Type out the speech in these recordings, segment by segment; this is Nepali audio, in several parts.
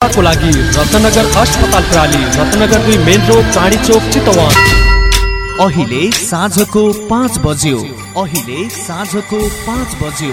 को लागि रत्नगर अस्पताल प्राली रत्नगर दुई मेन रोड चाँडी चोक चितवन। अहिले साँझको पाँच बज्यो। अहिले साँझको पाँच बज्यो।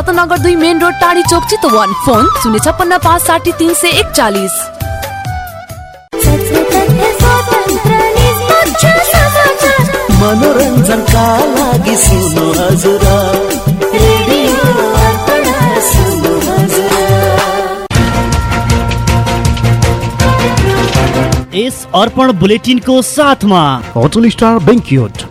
रत्नगर दुई मेन रोड टाढी चोक चितवन। फोन शून्य छप्पन्न पाँच साठी तिन सय एकचालिस। मनोरञ्जनका लागि सुन्नु हजुर। यस अर्पण बुलेटिनको साथमा। Hotel star banquet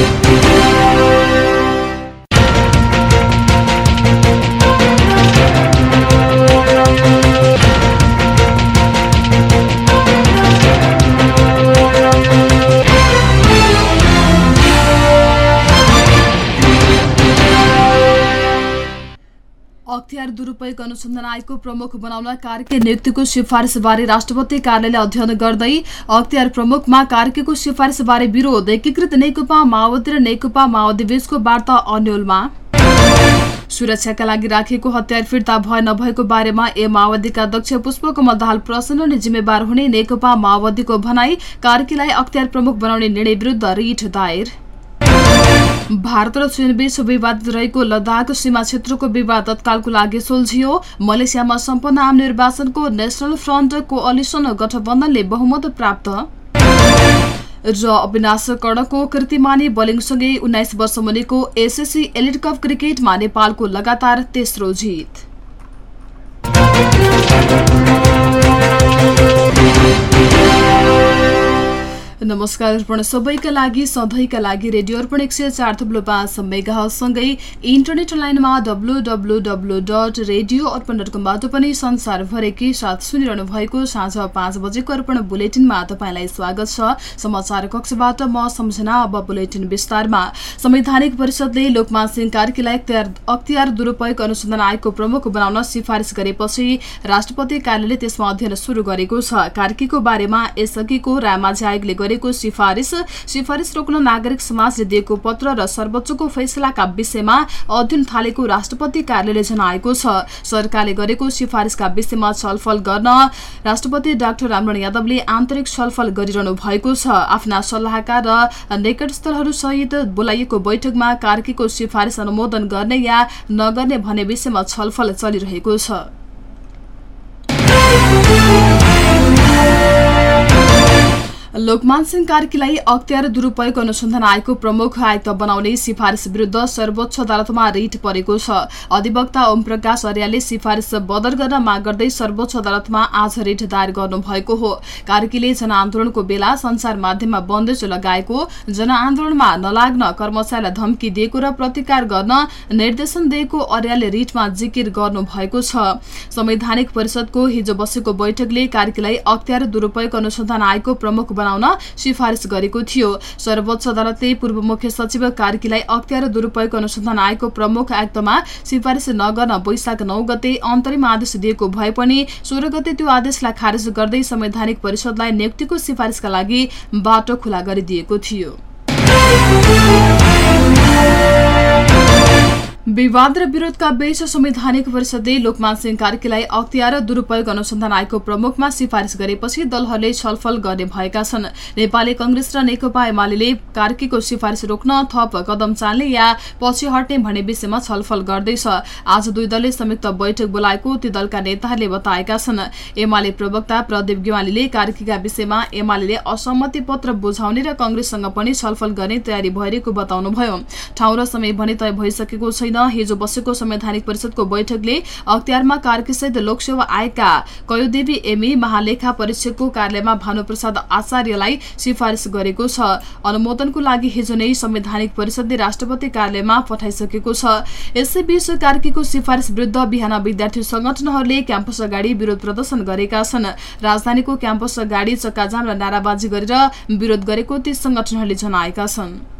Thank you. अख्तियार दुरुपयोग अनुसन्धान आयोगको प्रमुख बनाउन कार्य नियुक्तिको सिफारिसबारे राष्ट्रपति कार्यालयले अध्ययन गर्दै अख्तियार प्रमुखमा कार्यको सिफारिसबारे विरोध एकीकृत नेकपा माओवादी र नेकपा माओवादी बीचको वार्ता अन्यलमा। सुरक्षाका लागि राखिएको हतियार फिर्ता भए नभएको बारेमा ए माओवादीका अध्यक्ष पुष्पकमल दाहाल प्रसन्न जिम्मेवार हुने नेकपा माओवादीको भनाई कार्कीलाई अख्तियार प्रमुख बनाउने निर्णय विरुद्ध रिट दायर। भारत र चीनबीच विवादित रहेको लद्दाख सीमा क्षेत्रको विवाद तत्कालको लागि सुल्झियो। मलेसियामा सम्पन्न आम निर्वाचनको नेशनल फ्रन्ट कोअलिसन गठबन्धनले बहुमत प्राप्त। र अविनाश कर्णको कृतिमानी बलिङसँगै उन्नाइस वर्ष मुनिको एसएससी एलिड कप क्रिकेटमा नेपालको लगातार तेस्रो जित। नमस्कार अर्पण सबैका लागि सधैँका लागि रेडियो अर्पण एक सय चार थुप्लो पाँच मेगासँगै इन्टरनेट लाइनमा W W W dot radio Arpan dot कमबाट पनि संसारभरिकै साथ सुनिरहनु भएको साँझ पाँच बजेको अर्पण बुलेटिनमा तपाईँलाई स्वागत छ। समाचार कक्षबाट म सम्झना अब बुलेटिन विस्तारमा। संवैधानिक परिषदले लोकमान सिंह कार्कीलाई अख्तियार दुरूपयोग अनुसन्धान आयोगको प्रमुख बनाउन सिफारिस गरेपछि राष्ट्रपति कार्यालयले त्यसमा अध्ययन शुरू गरेको छ। कार्कीको बारेमा यसअघिको रायमाझी आयोगले गरेको सिफारिस। सिफारिस रोक्न नागरिक समाजले दिएको पत्र र सर्वोच्चको फैसलाका विषयमा अध्ययन थालेको राष्ट्रपति कार्यालयले जनाएको छ। सरकारले गरेको सिफारिसका विषयमा छलफल गर्न राष्ट्रपति डाक्टर रामरण यादवले आन्तरिक छलफल गरिरहनु भएको छ। आफ्ना सल्लाहकार र निकटस्थलहरूसहित बोलाइएको बैठकमा कार्कीको सिफारिस अनुमोदन गर्ने या नगर्ने भन्ने विषयमा छलफल चलिरहेको छ। लोकमान सिंह कार्कीलाई अख्तियार दुरूपयोग अनुसन्धान आयोगको प्रमुख आयुक्त बनाउने सिफारिस विरूद्ध सर्वोच्च अदालतमा रिट परेको छ। अधिवक्ता ओम प्रकाश अर्यालले सिफारिस बदल गर्न माग गर्दै सर्वोच्च अदालतमा आज रिट दायर गर्नुभएको हो। कार्कीले जनआन्दोलनको बेला संचार माध्यममा बन्देज लगाएको जनआन्दोलनमा नलाग्न कर्मचारीलाई धम्की दिएको र प्रतिकार गर्न निर्देशन दिएको अर्यालले रिटमा जिकिर गर्नुभएको छ। संवैधानिक परिषदको हिजो बसेको बैठकले कार्कीलाई अख्तियार दुरूपयोग अनुसन्धान आयोगको प्रमुख बनाउन सिफारिस गरेको थियो। सर्वोच्च अदालतले पूर्व मुख्य सचिव कार्कीलाई अख्तियार दुरूपयोग अनुसन्धान आयोगको प्रमुख आयुक्तमा सिफारिस नगर्न वैशाख नौ गते अन्तरिम आदेश दिएको भए पनि सोह्र गते त्यो आदेशलाई खारेज गर्दै संवैधानिक परिषदलाई नियुक्तिको सिफारिसका लागि बाटो खुला गरिदिएको थियो। विवाद र विरोधका बीच संवैधानिक परिषदले लोकमान सिंह कार्कीलाई अख्तियार दुरूपयोग अनुसन्धान आयोगको प्रमुखमा सिफारिस गरेपछि दलहरूले छलफल गर्ने भएका छन्। नेपाली कंग्रेस र नेकपा एमाले कार्कीको सिफारिस रोक्न थप कदम चाल्ने या पछि हट्ने भन्ने विषयमा छलफल गर्दैछ। आज दुई दलले संयुक्त बैठक बोलाएको ती दलका नेताहरूले बताएका छन्। एमाले प्रवक्ता प्रदीप गेवालीले कार्कीका विषयमा एमाले असहमति पत्र बुझाउने र कंग्रेससँग पनि छलफल गर्ने तयारी भइरहेको बताउनुभयो। ठाउँ र समय भने तय भइसकेको छैन। हिजो बसेको संवैधानिक परिषदको बैठकले अख्तियारमा कार्कीसहित लोकसेवा आयोगका कयोदेवी एमी महालेखा परीक्षकको कार्यालयमा भानुप्रसाद आचार्यलाई सिफारिस गरेको छ। अनुमोदनको लागि हिजो नै संवैधानिक परिषदले राष्ट्रपति कार्यालयमा पठाइसकेको छ। यसैबीच कार्कीको सिफारिस विरुद्ध बिहान विद्यार्थी संगठनहरूले क्याम्पस अगाडि विरोध प्रदर्शन गरेका छन्। राजधानीको क्याम्पस अगाडि चक्काजाम र नाराबाजी गरेर विरोध गरेको ती संगठनहरूले जनाएका छन्।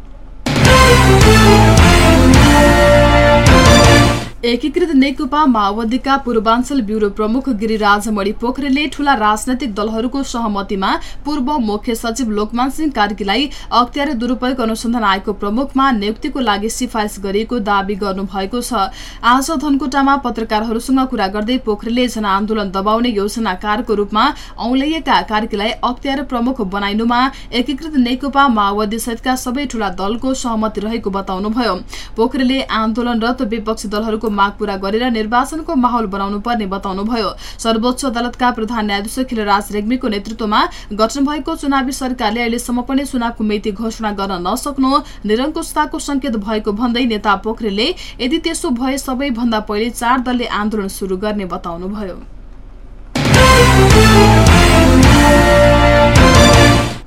एकीकृत नेकपा माओवादीका पूर्वाञ्चल ब्युरो प्रमुख गिरिराज मणि पोखरेलले ठूला राजनैतिक दलहरूको सहमतिमा पूर्व मुख्य सचिव लोकमान सिंह कार्कीलाई अख्तियार दुरूपयोग अनुसन्धान आयोगको प्रमुखमा नियुक्तिको लागि सिफारिस गरिएको दावी गर्नुभएको छ। आज धनकोटामा पत्रकारहरूसँग कुरा गर्दै पोखरेलले जनआन्दोलन दबाउने योजनाकारको रूपमा औलैएका कार्कीलाई अख्तियार प्रमुख बनाइनुमा एकीकृत नेकपा माओवादी सहितका सबै ठूला दलको सहमति रहेको बताउनुभयो। पोखरेलले आन्दोलनरत विपक्षी दलहरूको माग पूरा गरेर निर्वाचनको माहौल बनाउनु पर्ने बताउनुभयो। सर्वोच्च अदालतका प्रधान न्यायाधीश खिलराज रेग्मीको नेतृत्वमा गठन भएको चुनावी सरकारले अहिलेसम्म पनि चुनावको मिति घोषणा गर्न नसक्नु निरङ्कुशताको संकेत भएको भन्दै नेता पोखरेलले यदि त्यसो भए सबैभन्दा पहिले चार दलले आन्दोलन शुरू गर्ने बताउनुभयो।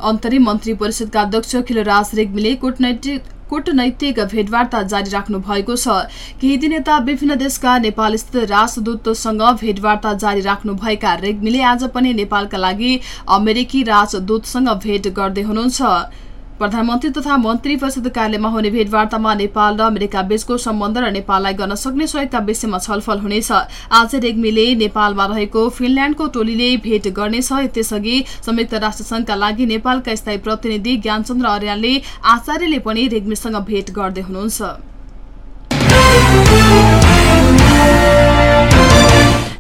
अन्तरिम मन्त्री परिषदका अध्यक्ष खिलराज रेग्मीले कूटनैतिक कूटनैतिक भेटवार्ता जारी राख्नु भएको छ। केही दिन यता विभिन्न देशका नेपाल स्थित राजदूतसँग भेटवार्ता जारी राख्नुभएका रेग्मीले आज पनि नेपालका लागि अमेरिकी राजदूतसँग भेट गर्दै हुनुहुन्छ। प्रधानमन्त्री तथा मन्त्री परिषद कार्यालयमा हुने भेटवार्तामा नेपाल र अमेरिका बीचको सम्बन्ध र नेपाललाई गर्न सक्ने सहयोगका विषयमा छलफल हुनेछ। आज रेग्मीले नेपालमा रहेको फिनल्याण्डको टोलीले भेट गर्नेछ त्यसअघि संयुक्त राष्ट्रसंघका लागि नेपालका स्थायी प्रतिनिधि ज्ञानचन्द्र अर्यालले आचार्यले पनि रेग्मीसँग भेट गर्दै हुनुहुन्छ।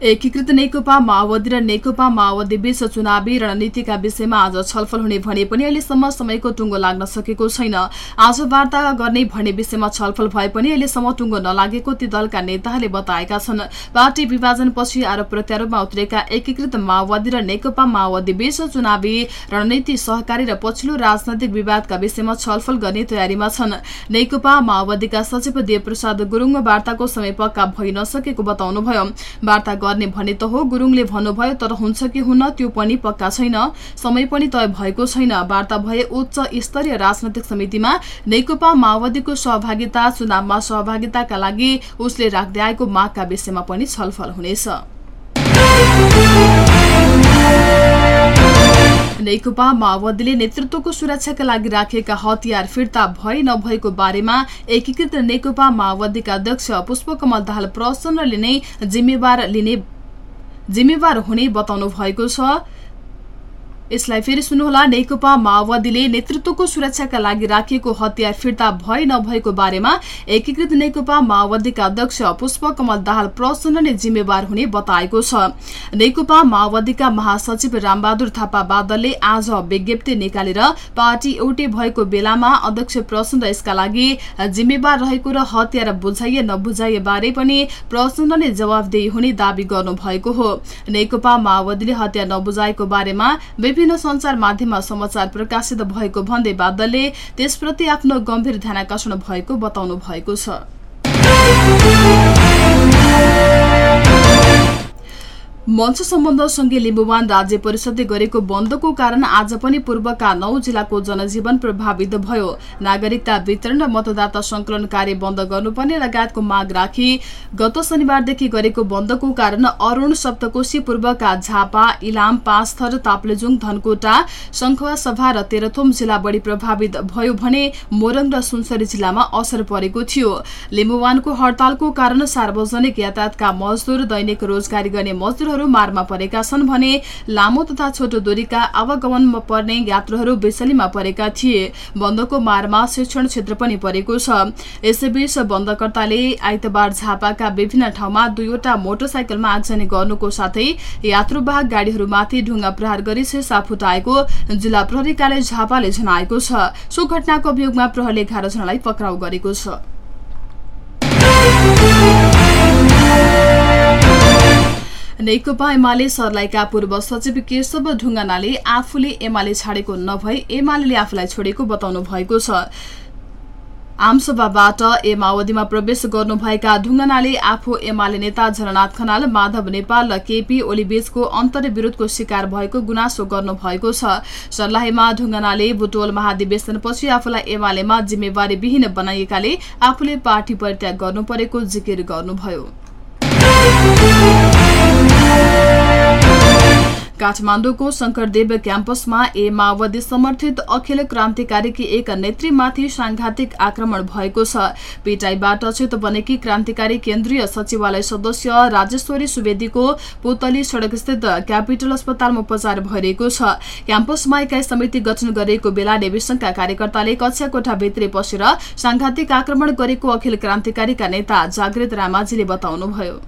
एकीकृत नेकपा माओवादी र नेकपा माओवादी बीच चुनावी रणनीतिका विषयमा आज छलफल हुने भने पनि अहिलेसम्म समयको टुङ्गो लाग्न सकेको छैन। आज वार्ता गर्ने भन्ने विषयमा छलफल भए पनि अहिलेसम्म टुङ्गो नलागेको ती दलका नेताहरूले बताएका छन्। पार्टी विभाजनपछि आरोप प्रत्यारोपमा उत्रेका एकीकृत माओवादी र नेकपा माओवादी बीच चुनावी रणनीति सहकारी र पछिल्लो राजनैतिक विवादका विषयमा छलफल गर्ने तयारीमा छन्। नेकपा माओवादीका सचिव देवप्रसाद गुरुङ वार्ताको समय पक्का भइ नसकेको बताउनुभयो। वार्ता गर्ने भने त हो गुरुङले भन्नुभयो तर हुन्छ कि हुन त्यो पनि पक्का छैन। समय पनि तय भएको छैन। वार्ता भए उच्च स्तरीय राजनैतिक समितिमा नेकपा माओवादीको सहभागिता चुनावमा सहभागिताका लागि उसले राख्दै आएको मागका विषयमा पनि छलफल हुनेछ। नेकपा माओवादीले नेतृत्वको सुरक्षाका लागि राखिएका हतियार फिर्ता भए नभएको बारेमा एकीकृत नेकपा माओवादीका अध्यक्ष पुष्पकमल दाहाल प्रसन्नले नै जिम्मेवार लिने जिम्मेवार हुने बताउनु भएको छ। यसलाई फेरि सुन्नुहोला नेकपा माओवादीले नेतृत्वको सुरक्षाका लागि राखिएको हतियार फिर्ता भए नभएको बारेमा एकीकृत नेकपा माओवादीका अध्यक्ष पुष्पकमल दाहाल प्रसन्नले जिम्मेवार हुने बताएको छ। नेकपा माओवादीका महासचिव रामबहादुर थापा बादलले आज विज्ञप्ति निकालेर पार्टी एउटै भएको बेलामा अध्यक्ष प्रचण्ड यसका लागि जिम्मेवार रहेको र हतियार बुझाइए नबुझाइए बारे पनि प्रचण्डले जवाबदेही हुने दावी गर्नुभएको हो। नेकपा माओवादीले हतियार नबुझाएको बारेमा संचार माध्यममा समाचार प्रकाशित भएको भन्दै बादलले त्यसप्रति आफ्नो गम्भीर ध्यानकर्षण भएको बताउनु भएको छ। मञ्च सम्बन्धसँगै लिम्बुवान राज्य परिषदले गरेको बन्दको कारण आज पनि पूर्वका नौ जिल्लाको जनजीवन प्रभावित भयो। नागरिकता वितरण र मतदाता संकलन कार्य बन्द गर्नुपर्ने लगायतको माग राखी गत शनिबारदेखि गरेको बन्दको कारण अरूण सप्तकोशी पूर्वका झापा इलाम पाँचथर ताप्लेजुङ धनकोटा शङ्खुवा सभा र तेह्रथोम जिल्ला बढी प्रभावित भयो भने मोरङ र सुनसरी जिल्लामा असर परेको थियो। लिम्बुवानको हड़तालको कारण सार्वजनिक यातायातका मजदूर दैनिक रोजगारी गर्ने मजदूर यात्रुहरू मारमा परेका छन् भने लामो तथा छोटो दूरीका आवागमनमा पर्ने यात्रुहरू बेसलीमा परेका थिए। बन्दको मारमा शिक्षण क्षेत्र पनि परेको छ। यसैबीच बन्दकर्ताले आइतबार झापाका विभिन्न ठाउँमा दुईवटा मोटरसाइकलमा आगजनी गर्नुको साथै यात्रुवाहक गाड़ीहरूमाथि ढुङ्गा प्रहार गरी शेषा फुटाएको जिल्ला प्रहरी कार्य झापाले जनाएको छ। सो घटनाको अभियोगमा प्रहरले एघार जनालाई पक्राउ गरेको छ। नेकपा एमाले सर्लाहीका पूर्व सचिव केशव ढुङ्गानाले आफूले एमाले छाडेको नभई एमाले आफूलाई छोडेको बताउनु भएको छ। आमसभाबाट ए माओवादीमा प्रवेश गर्नुभएका ढुङ्गनाले आफू एमाले नेता झलनाथ खनाल माधव नेपाल र केपी ओलीबीचको अन्तर्विरोधको शिकार भएको गुनासो गर्नुभएको छ। सर्लाहीमा ढुङ्गनाले बुटोल महाधिवेशनपछि आफूलाई एमालेमा जिम्मेवारी विहीन बनाइएकाले आफूले पार्टी परित्याग गर्नु परेको जिकिर गर्नुभयो। काठमाडौँको शंकरदेव क्याम्पसमा ए माओवादी समर्थित अखिल क्रान्तिकारीकी एक नेत्रीमाथि सांघातिक आक्रमण भएको छ। पिटाईबाट चित बनेकी क्रान्तिकारी केन्द्रीय सचिवालय सदस्य राजेश्वरी सुवेदीको पुतली सड़कस्थित क्यापिटल अस्पतालमा उपचार भइरहेको छ। क्याम्पसमा इकाइ समिति गठन गरिएको बेला डेभिसनका कार्यकर्ताले कक्षा कोठा भित्रै पसेर सांघातिक आक्रमण गरेको अखिल क्रान्तिकारीका नेता जागृत रामाजीले बताउनुभयो।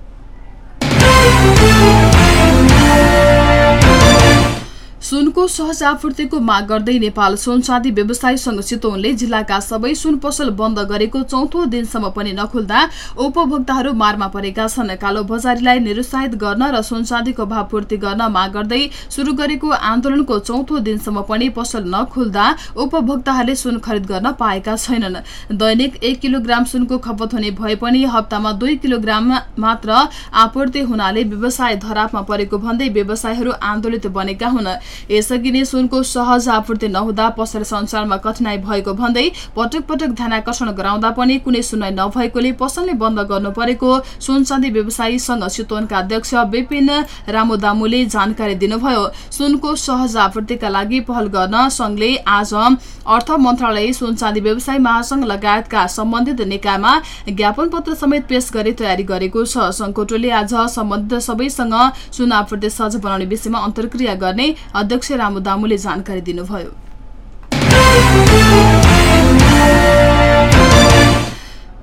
सुनको सहज आपूर्तिको माग गर्दै नेपाल सुन चाँदी व्यवसायी संघ चितवनले जिल्लाका सबै सुन पसल बन्द गरेको चौथो दिनसम्म पनि नखुल्दा उपभोक्ताहरू मारमा परेका छन्। कालो बजारीलाई निरुत्साहित गर्न र सुन चाँदीको भाव पूर्ति गर्न माग गर्दै शुरू गरेको आन्दोलनको चौथो दिनसम्म पनि पसल नखुल्दा उपभोक्ताहरूले सुन खरिद गर्न पाएका छैनन्। दैनिक एक किलोग्राम सुनको खपत हुने भए पनि हप्तामा दुई किलोग्राम मात्र आपूर्ति हुनाले व्यवसाय धरापमा परेको भन्दै व्यवसायीहरू आन्दोलित बनेका हुन्। यसअघि नै सुनको सहज आपूर्ति नहुँदा पसल सञ्चालनमा कठिनाई भएको भन्दै पटक पटक ध्यानकर्षण गराउँदा पनि कुनै सुनवाई नभएकोले पसलले बन्द गर्नु परेको सुन चाँदी व्यवसायी संघ चितवनका अध्यक्ष विपिन रामोदामुले जानकारी दिनुभयो। सुनको सहज आपूर्तिका लागि पहल गर्न संघले आज अर्थ मन्त्रालय सुन चाँदी व्यवसायी महासंघ लगायतका सम्बन्धित निकायमा ज्ञापन पत्र समेत पेश गरी तयारी गरेको छ। संघको टोली आज सम्बन्धित सबैसँग सुन आपूर्ति सहज बनाउने विषयमा अन्तर्क्रिया गर्ने अध्यक्ष रामु दामुले जानकारी दिनुभयो।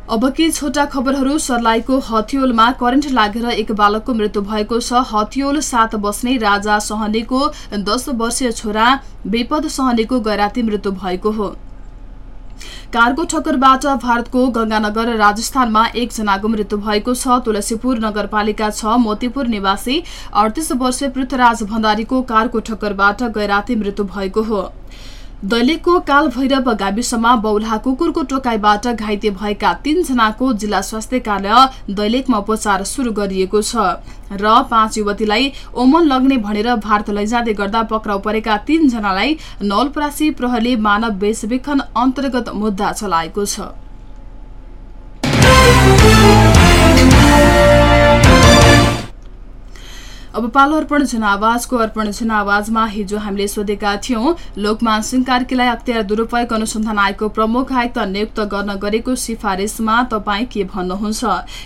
अब के छोटा खबरहरू? सर्लाईको हथियोलमा करेन्ट लागेर एक बालकको मृत्यु भएको छ। हथियोल सात बस्ने राजा सहनेको दस वर्षीय छोरा बेपद सहनेको गैराती मृत्यु भएको हो। कारको ठक्करबाट भारतको गंगानगर राजस्थानमा एकजनाको मृत्यु भएको छ। तुलसीपुर नगरपालिका छ मोतीपुर निवासी अडतिस वर्षीय पृथ्वीराज भण्डारीको कारको ठक्करबाट गैराती मृत्यु भएको हो। दैलेखको कालभैरव गाविसमा बौला कुकुरको टोकाईबाट घाइते भएका तीनजनाको जिल्ला स्वास्थ्य कार्य दैलेखमा उपचार शुरू गरिएको छ। र पाँच युवतीलाई ओमन लग्ने भनेर भारत लैजाँदै गर्दा पक्राउ परेका तीनजनालाई नौलपरासी प्रहरले मानव बेचबिखन अन्तर्गत मुद्दा चलाएको छ। अब पालो अर्पण जनावाजको अर्पण जनावाजमा हिजो हामीले सोधेका थियौं लोकमान सिंह कार्कीलाई अख्तियार दुरूपयोग अनुसन्धान आयोगको प्रमुख आयुक्त नियुक्त गर्न गरेको सिफारिसमा तपाईँ के भन्नुहुन्छ?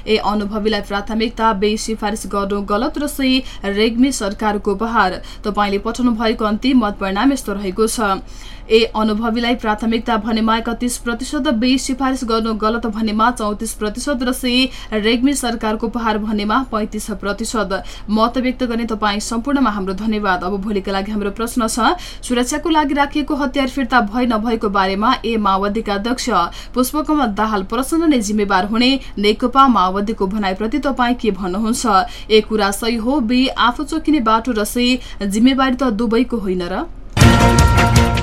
ए अनुभवीलाई प्राथमिकता बे सिफारिस गर्नु गलत र सही रेग्मी सरकारको उपहार। तपाईँले पठाउनु भएको अन्तिम मत परिणाम यस्तो रहेको छ। ए अनुभवीलाई प्राथमिकता भनेमा एकतिस प्रतिशत बे सिफारिस गर्नु गलत भनेमा चौतिस प्रतिशत र से रेग्मी सरकारको उपहार भनेमा पैंतिस प्रतिशत। मत व्यक्त गर्ने तपाईँ सम्पूर्णमा हाम्रो धन्यवाद। अब भोलिका लागि हाम्रो प्रश्न छ सुरक्षाको लागि राखिएको हतियार फिर्ता भए नभएको बारेमा ए माओवादीका अध्यक्ष पुष्पकमल दाहाल प्रसन्न नै जिम्मेवार हुने नेकपा माओवादीको भनाइप्रति तपाईँ के भन्नुहुन्छ? ए कुरा सही हो बे आफू चोकिने बाटो र से जिम्मेवारी त दुवैको होइन र?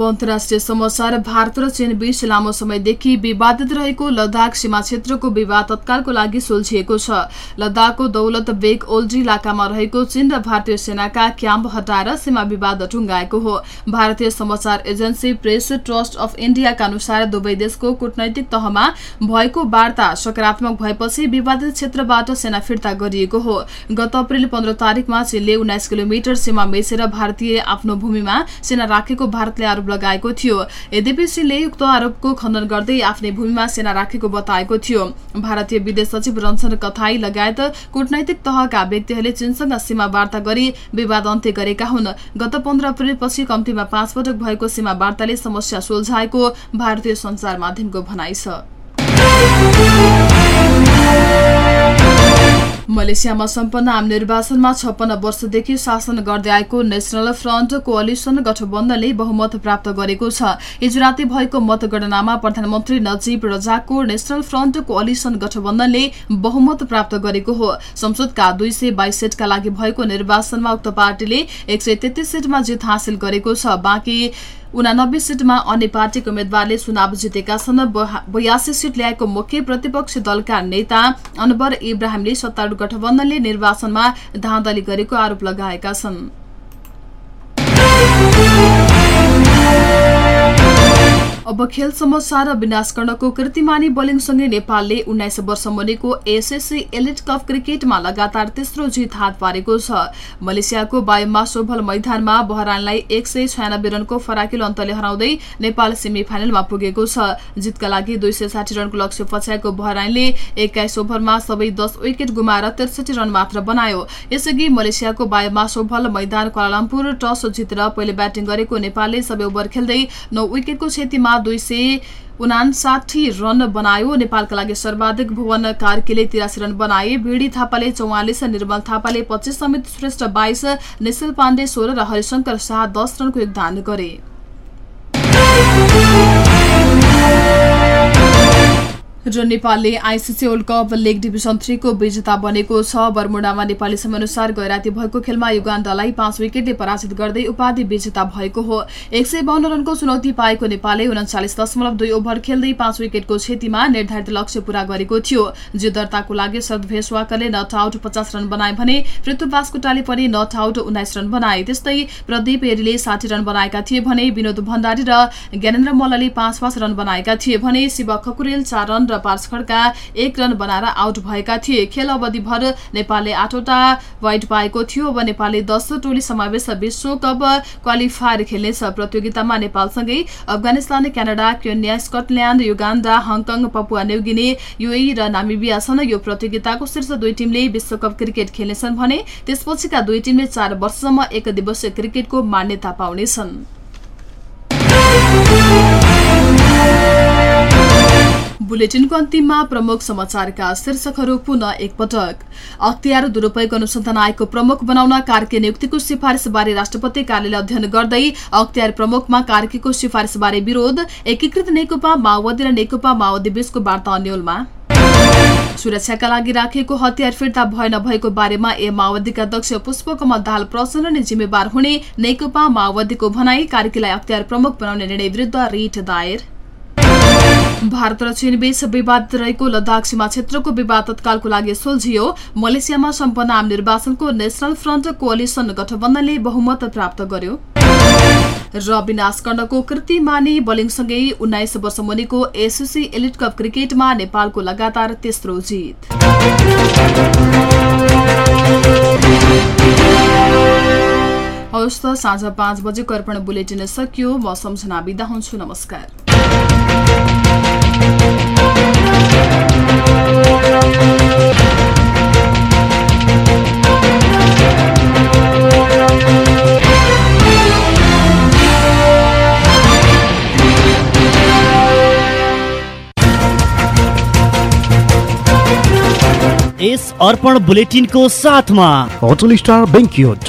अब अन्तर्राष्ट्रिय समाचार भारत र चीन बीच लामो समयदेखि विवादित रहेको लद्दाख सीमा क्षेत्रको विवाद तत्कालको लागि सुल्झिएको छ। लद्दाखको दौलत बेग ओल्जी इलाकामा रहेको चीन र भारतीय सेनाका क्याम्प हटाएर सीमा विवाद टुङ्गाएको हो। भारतीय समाचार एजेन्सी प्रेस ट्रस्ट अफ इन्डियाका अनुसार दुवै देशको कूटनैतिक तहमा भएको वार्ता सकारात्मक भएपछि विवादित क्षेत्रबाट सेना फिर्ता गरिएको हो। गत अप्रेल पन्ध्र तारिकमा चीनले उन्नाइस किलोमिटर सीमा मेचेर भारतीय आफ्नो भूमिमा सेना राखेको भारतले आरोप लगाएको थियो। यद्यपि चीनले उक्त आरोपको खण्डन गर्दै आफ्नै भूमिमा सेना राखेको बताएको थियो। भारतीय विदेश सचिव रञ्जन कथाई लगायत कूटनैतिक तहका व्यक्तिहरूले चीनसँग सीमा वार्ता गरी विवाद अन्त्य गरेका हुन्। गत पन्ध्र अप्रेलपछि कम्तीमा पाँच पटक भएको सीमा वार्ताले समस्या सुल्झाएको भारतीय सञ्चार माध्यमको भनाइ छ। मलेसियामा सम्पन्न आम निर्वाचनमा छप्पन्न वर्षदेखि शासन गर्दै आएको नेशनल फ्रन्ट कोअलिसन गठबन्धनले बहुमत प्राप्त गरेको छ। हिजो राति भएको मतगणनामा प्रधानमन्त्री नजीब रजाकको नेशनल फ्रन्ट कोअलिसन गठबन्धनले बहुमत प्राप्त गरेको हो। संसदका दुई सय बाइस सीटका लागि भएको निर्वाचनमा उक्त पार्टीले एक सय तेत्तीस सीटमा जित हासिल गरेको छ। बाँकी उनानब्बे सीटमा अन्य पार्टीको उम्मेद्वारले चुनाव जितेका छन्। बयासी सीट ल्याएको मुख्य प्रतिपक्षी दलका नेता अनवर इब्राहिमले सत्तारूढ़ गठबन्धनले निर्वाचनमा धाँधली गरेको आरोप लगाएका छन्। अब खेल समाचार विनाश कर्णको कृतिमानी बलिङसँगै नेपालले उन्नाइस वर्ष मुनिको एसएससी एलिट कप क्रिकेटमा लगातार तेस्रो जित हात पारेको छ। मलेसियाको बायुमा सोभल मैदानमा बहरानलाई एक सय छयानब्बे रनको फराकिलो अन्तले हराउँदै नेपाल सेमी फाइनलमा पुगेको छ। जितका लागि दुई सय साठी रनको लक्ष्य पछ्याएको बहरानले एक्काइस ओभरमा सबै दस विकेट गुमाएर त्रिसठी रन मात्र बनायो। यसअघि मलेसियाको बायुमा सोभल मैदान क्वालालम्पुर टस जितेर पहिले ब्याटिङ गरेको नेपालले सबै ओभर खेल्दै नौ विकेटको क्षतिमा दुई सय उनासाठी रन बनायो। नेपालका लागि सर्वाधिक भुवन कार्कीले तिरासी रन बनाए। बिडी थापाले चौवालिस निर्मल थापाले पच्चिस समित श्रेष्ठ बाइस निश्चल पाण्डे सोह्र र हरिशंकर शाह दस रनको योगदान गरे। र नेपालले ICC world cup league division थ्रीको विजेता बनेको छ। बर्मुडामा नेपाली समयअनुसार गैराती भएको खेलमा युगाण्डालाई पाँच विकेटले पराजित गर्दै उपाधि विजेता भएको हो। एक सय बाहन्न रनको चुनौती पाएको नेपालले उन्चालिस दशमलव दुई ओभर खेल्दै पाँच विकेटको क्षतिमा निर्धारित लक्ष्य पूरा गरेको थियो। जित दर्ताको लागि शरद भेषवाकरले नट आउट पचास रन बनाए भने पृथ्वी बास्कोटाले पनि नट आउट उन्नाइस रन बनाए। त्यस्तै प्रदीप एरीले साठी रन बनाएका थिए भने विनोद भण्डारी र ज्ञानेन्द्र मल्लले पाँच पाँच रन बनाएका थिए भने शिव खकुरेल चार रन र पाँच खड्का एक रन बनाएर आउट भएका थिए। खेल अवधिभर नेपालले आठवटा वाइड पाएको थियो अब नेपालले दस टोली समावेश विश्वकप क्वालिफायर खेल्नेछ। प्रतियोगितामा नेपालसँगै Afghanistan Canada Kenya Scotland Uganda Hong Kong Papua New Guinea UAE र नामिबिया छन्। यो प्रतियोगिताको शीर्ष दुई टिमले विश्वकप क्रिकेट खेल्नेछन् भने त्यसपछिका दुई टिमले चार वर्षसम्म एक दिवसीय क्रिकेटको मान्यता पाउनेछन्। बुलेटिनको अन्तिममा प्रमुख समाचारका शीर्षकहरू पुनः एकपटक। अख्तियार दुरूपयोग अनुसन्धान आयोगको प्रमुख बनाउन कार्के नियुक्तिको सिफारिसबारे राष्ट्रपति कार्यालय अध्ययन गर्दै अख्तियार प्रमुखमा कार्कीको सिफारिसबारे विरोध एकीकृत नेकपा माओवादी र नेकपा माओवादी बीचको वार्ता अन्यलमा। सुरक्षाका लागि राखिएको हतियार फिर्ता भए नभएको बारेमा ए माओवादीका अध्यक्ष पुष्पकमल दाहाल प्रचण्ड नै जिम्मेवार हुने नेकपा माओवादीको भनाई कार्कीलाई अख्तियार प्रमुख बनाउने निर्णय विरुद्ध रिट दायर। भारत र चीन बीच विवाद रहेको लद्दाख सीमा क्षेत्रको विवाद तत्कालको लागि सुल्झियो। मलेसियामा सम्पन्न आम निर्वाचनको नेशनल फ्रन्ट कोअलिसन गठबन्धनले बहुमत प्राप्त गर्यो। र विनाशकण्डको कृति माने बलिङसँगै उन्नाइस वर्ष मुनिको एसएससी एलिट कप क्रिकेटमा नेपालको लगातार तेस्रो जित। हवस् त साँझ पाँच बजेको अर्पण बुलेटिन सकियो। म सम्झना बिदा हुन्छु। नमस्कार। यस अर्पण बुलेटिनको साथमा hotel star banquet.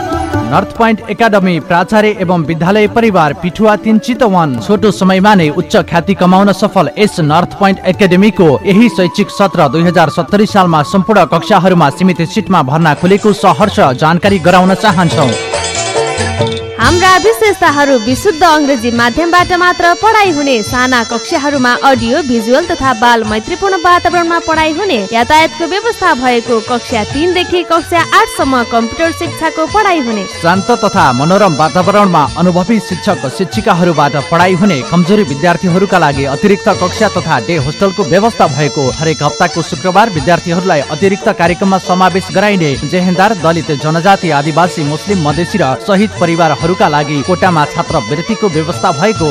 North point academy प्राचार्य एवं विद्यालय परिवार पिठुवा तिन चितवन छोटो समयमा नै उच्च ख्याति कमाउन सफल यस नर्थ पोइन्ट एकाडेमीको यही शैक्षिक सत्र दुई हजार सत्तरी सालमा सम्पूर्ण कक्षाहरूमा सीमित सिटमा भर्ना खुलेको सहर्ष जानकारी गराउन चाहन्छौ हाम्रा विशेषताहरू विशुद्ध अङ्ग्रेजी माध्यमबाट मात्र पढाइ हुने साना कक्षाहरूमा अडियो भिजुअल तथा बाल मैत्रीपूर्ण वातावरणमा पढाइ हुने यातायातको व्यवस्था भएको कक्षा तिनदेखि कक्षा आठसम्म कम्प्युटर शिक्षाको पढाइ हुने। शान्त तथा मनोरम वातावरणमा अनुभवी शिक्षक शिक्षिकाहरूबाट पढाइ हुने कमजोरी विद्यार्थीहरूका लागि अतिरिक्त कक्षा तथा डे होस्टलको व्यवस्था भएको हरेक हप्ताको शुक्रबार विद्यार्थीहरूलाई अतिरिक्त कार्यक्रममा समावेश गराइने जेहेन्दार दलित जनजाति आदिवासी मुस्लिम मधेसी र शहीद परिवारहरूका लागि कोटामा छात्रवृत्तिको व्यवस्था भएको।